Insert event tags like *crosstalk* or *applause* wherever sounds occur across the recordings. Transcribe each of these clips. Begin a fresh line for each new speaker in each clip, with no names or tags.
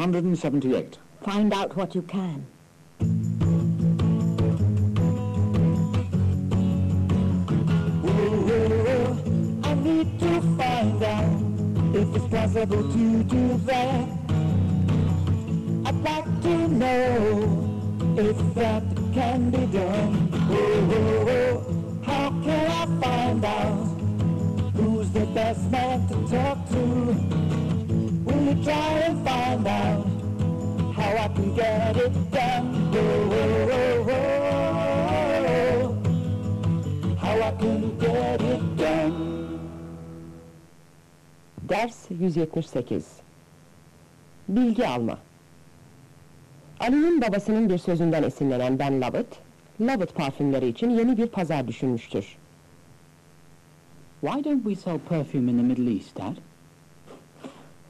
178.
Find out what you can.
I need to find out if it's possible to do that. I'd like to know if that can be done. Oh, oh, oh. How can I find out who's the best man to talk to? You try and find out how I can get it done? Oh, oh, oh. How I can get it done.
Ders 178 Bilgi alma Ali'nin babasının bir sözünden esinlenen Ben Lovett, Lovett parfümleri için yeni bir pazar düşünmüştür.
Why don't we sell perfume in the Middle East, Dad?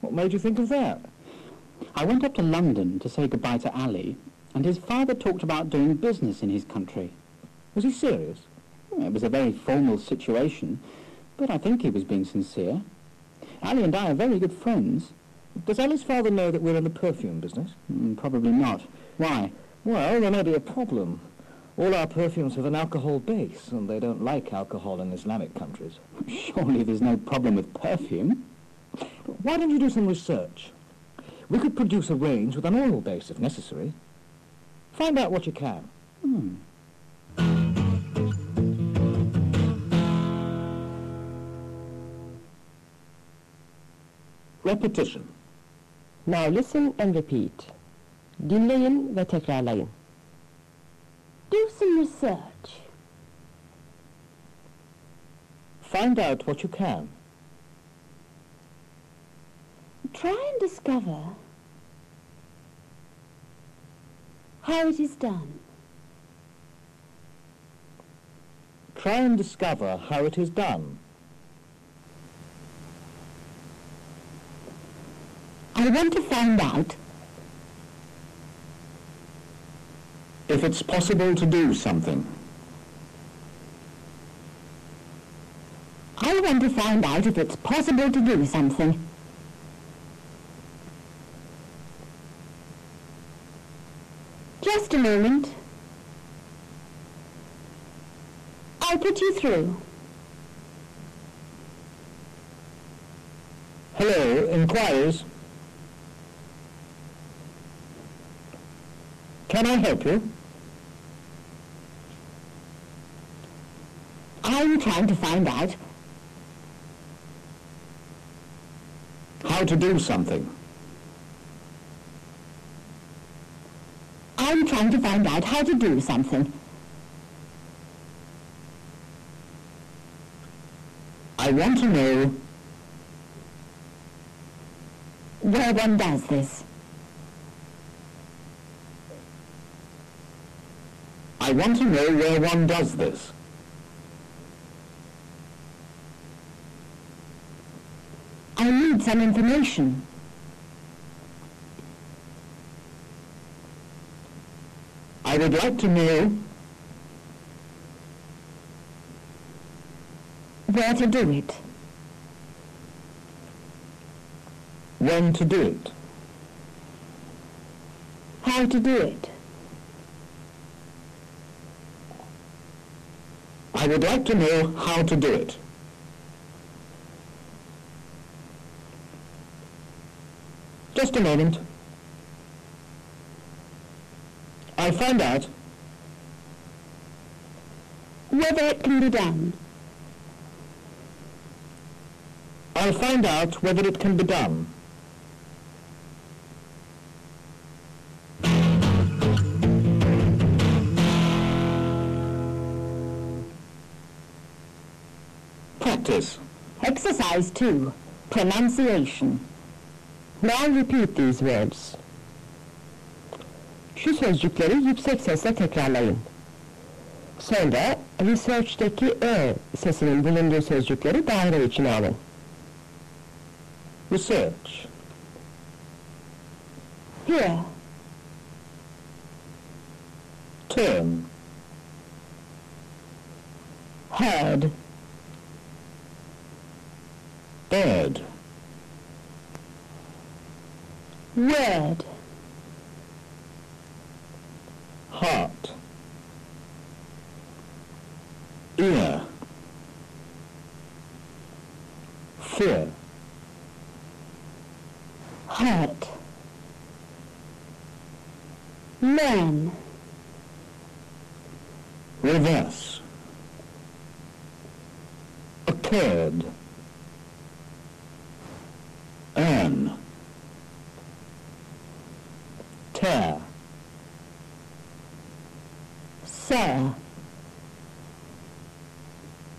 What made you think of that?
I went up to London to say goodbye to Ali, and his father talked about doing business in his country.
Was he serious?
It was a very formal situation, but I think he was being sincere. Ali and I are very good friends.
Does Ali's father know that we're in the perfume business?
Mm, probably not. Why?
Well, there may be a problem. All our perfumes have an alcohol base, and they don't like alcohol in Islamic countries. *laughs*
Surely there's no problem with perfume.
Why don't you do some research? We could produce a range with an oil base if necessary. Find out what you can. Hmm. Repetition.
Now listen and repeat. Dinleyin ve tekrarlayın.
Do some research.
Find out what you can.
Try and discover how it is done.
Try and discover how it is done.
I want to find out
If it's possible to do something.
I want to find out if it's possible to do something. Just a moment. I'll put you through.
Hello, inquiries. Can I help you?
I'm trying to find out
How to do something.
Trying to find out how to do something.
I want to know
Where one does this.
I want to know where one does this.
I need some information.
I would like to know
Where to do it.
when to do it.
How to do it.
I would like to know how to do it. Just a moment. I'll find out.
Whether it can be done.
I'll find out whether it can be done. Practice.
Exercise 2. Pronunciation.
Now repeat these words. Şu sözcükleri yüksek sesle tekrarlayın. Sonra research'teki ö sesinin bulunduğu sözcükleri daire içine alın.
Research.
Here.
Turn.
Heard.
Bird.
Word.
Heart, ear, fear,
Hurt. man,
reverse, occurred, earn, tear,
Sir.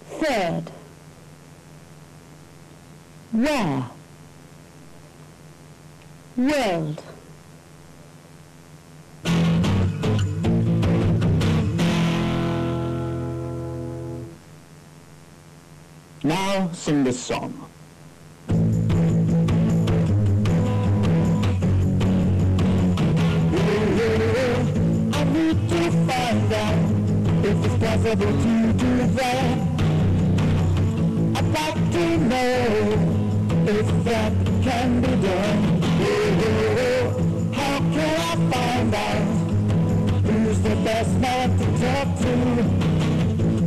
Third. Where. World.
Now sing this song.
I need to find out it's possible to do that. I'd like to know if that can be done. Oh, How can I find out who's the best man to talk to?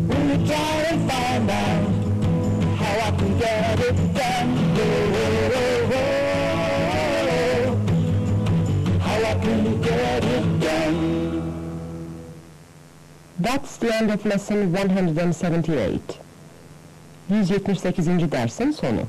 Will you try and find out how I can get it done? How I can
That's the end of lesson 178. 178. dersin sonu.